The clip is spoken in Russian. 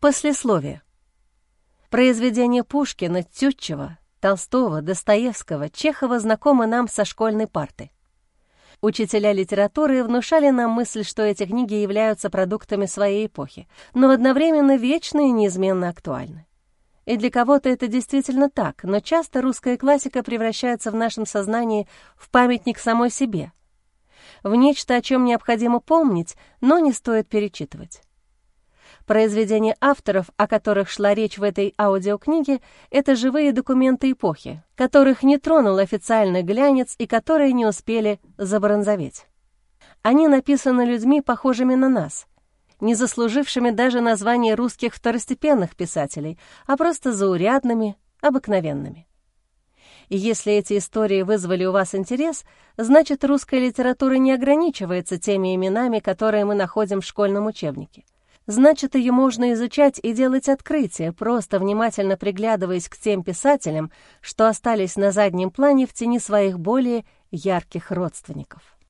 Послесловие. Произведения Пушкина, Тютчева, Толстого, Достоевского, Чехова знакомы нам со школьной парты. Учителя литературы внушали нам мысль, что эти книги являются продуктами своей эпохи, но одновременно вечны и неизменно актуальны. И для кого-то это действительно так, но часто русская классика превращается в нашем сознании в памятник самой себе, в нечто, о чем необходимо помнить, но не стоит перечитывать. Произведения авторов, о которых шла речь в этой аудиокниге, это живые документы эпохи, которых не тронул официальный глянец и которые не успели забронзоветь. Они написаны людьми, похожими на нас, не заслужившими даже название русских второстепенных писателей, а просто заурядными, обыкновенными. И если эти истории вызвали у вас интерес, значит, русская литература не ограничивается теми именами, которые мы находим в школьном учебнике. Значит, ее можно изучать и делать открытия, просто внимательно приглядываясь к тем писателям, что остались на заднем плане в тени своих более ярких родственников.